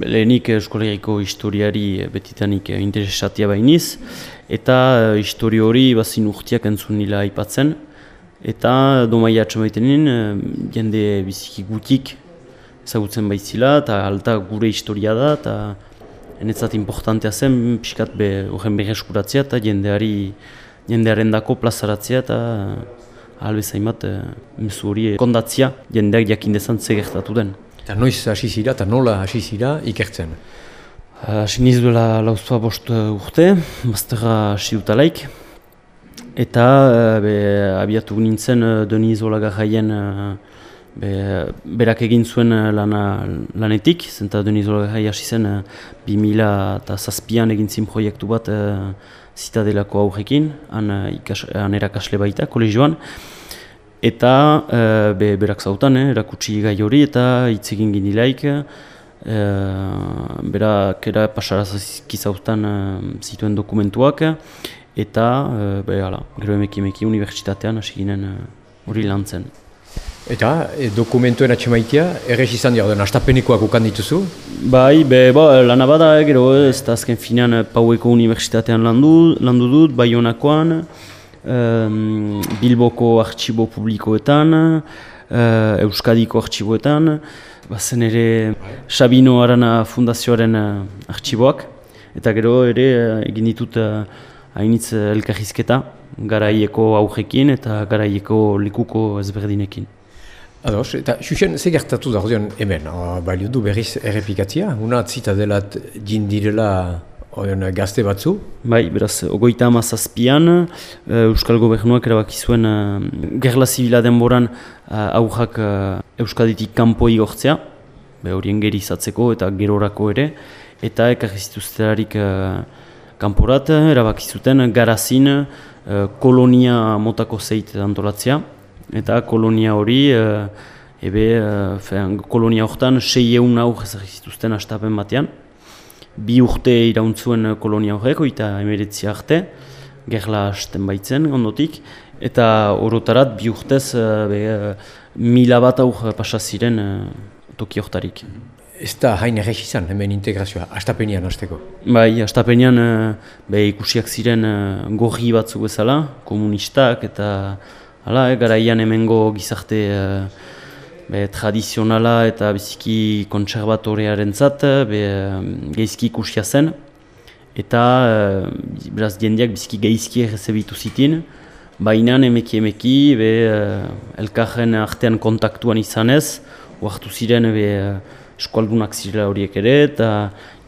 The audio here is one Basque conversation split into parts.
lehenik eskolegiko historiari betitanik interesatia bainiz, eta histori hori bazin urtiak entzun nila aipatzen, eta domaia atxamaiten jende biziki gutik ezagutzen baitzila, eta alta gure historia da, eta enetzat importantea zen, pixkat be, horren berreskuratzea, eta jendeari, jendearen dako plazaratzea, eta ahalbe zaimat, e, mesu hori kondatzia, jendeak jakin dezan zegertatu den. Eta noiz hasi zira eta nola hasi zira ikertzen? Hasi niz duela lauztua bost urte, bazterra hasi dutalaik. Eta be, abiatu nintzen Deniz Olagarraien be, berak egin zuen lana, lanetik, zenta Deniz Olagarrai hasi zen 2000 eta zazpian egin zin proiektu bat zitadelako aurrekin, han, ikas, han erakasle baita, kolegioan. Eta e, be, berak zautan, eh, erakutsi gai hori eta hitz egin ginilaik. E, berak era pasarazki zautan e, zituen dokumentuak. Eta e, be, ala, gero emeki emeki unibertsitatean hasi ginen hori lan zen. Eta e, dokumentuen atxemaitia, errez izan dira, den astapenikoak ukan dituzu? Bai, be, bo, lana bada, gero ez da azken finean Paueko unibertsitatean landu, landu dut, Baionakoan um, Bilboko artxibo publikoetan, uh, Euskadiko artxiboetan, bazen ere Sabino Arana Fundazioaren uh, artxiboak, eta gero ere uh, egin ditut hainitz uh, elkarrizketa, garaieko aujekin eta garaieko likuko ezberdinekin. Ados, eta xuxen, ze gertatu da hemen, uh, balio du berriz errepikatzia, una atzita delat jindirela Oion gazte batzu? Bai, beraz, ogoita amazazpian, uh, Euskal Gobernuak erabaki zuen gerla zibila denboran uh, Euskaditik kanpo igortzea, be horien geri izatzeko eta gerorako ere, eta ekarri zituzterarik uh, kanporat, erabaki zuten garazin kolonia motako zeit antolatzea, eta kolonia hori, ebe, uh, kolonia horretan, sei egun aur ezagik zituzten astapen batean, bi urte irauntzuen kolonia horreko eta emeretzi arte, gerla hasten baitzen ondotik, eta orotarat bi urtez uh, be, uh, mila bat aur pasaziren toki hortarik. Ez da hain errex izan hemen integrazioa, astapenian hasteko? Bai, astapenian be, ikusiak ziren gorri batzuk bezala, komunistak eta hala, eh, garaian hemengo gizarte be, tradizionala eta biziki kontserbatorearen zat, be, geizki ikusia zen. Eta e, beraz jendeak biziki geizki errezebitu zitin. Baina emeki emeki, be, uh, elkarren artean kontaktuan izanez, oartu ziren be, eskualdunak zirela horiek ere, eta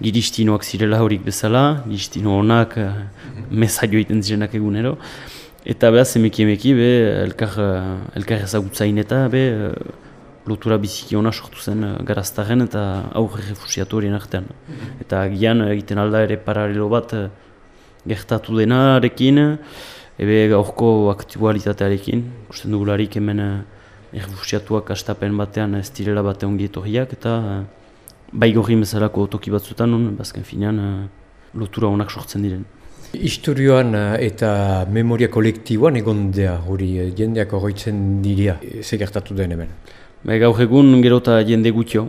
giristinoak zirela horik bezala, giristino honak, uh, meza joiten zirenak egunero. Eta behaz, emeki emeki, be, elkar, elkar ezagutzain eta, be, lotura biziki ona sortu zen uh, garaztaren eta aurre refusiatu horien artean. Eta agian egiten alda ere paralelo bat uh, gertatu denarekin, ebe gaurko aktualitatearekin, gusten dugularik hemen errefusiatuak astapen batean ez direla bate ongi etorriak eta uh, bai gorri bezalako toki batzutan, un, bazken finean uh, lotura onak sortzen diren. Historioan eta memoria kolektiboan egon dea hori jendeak horretzen diria, ze gertatu den hemen? Bai, gaur egun gero eta jende gutio.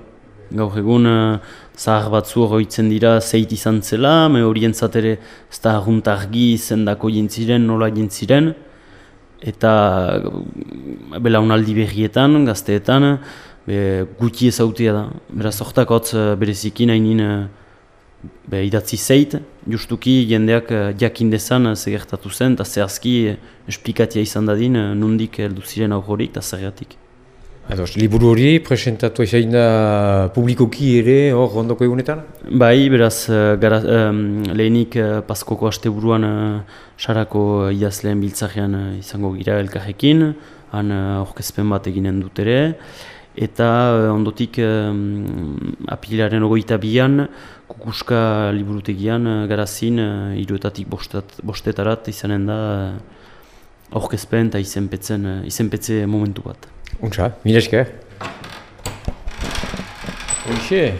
Gaur egun uh, zahar batzu horretzen dira zeit izan zela, me horien zatere ez da argi zendako jentziren, nola jentziren. Eta belaunaldi berrietan, gazteetan, be, guti ezautia da. Beraz, ortak hotz berezikin hainin be, idatzi zeit, justuki jendeak jakin dezan zegertatu zen, eta zehazki esplikatia izan dadin, uh, nundik heldu ziren aurrorik eta zergatik. Ados, liburu hori presentatu ezain da publikoki ere hor ondoko egunetan? Bai, beraz, uh, gara, um, lehenik uh, paskoko aste buruan uh, sarako uh, idazleen biltzajean uh, izango gira elkarrekin, han uh, bat eginen dut ere, eta uh, ondotik um, apilaren ogoita bian, kukuska liburutegian uh, garazin uh, iruetatik bostet, bostetarat izanen da uh, aurkezpen eta izenpetzen, uh, izenpetze momentu bat. Untsa, mire esker. Untxe.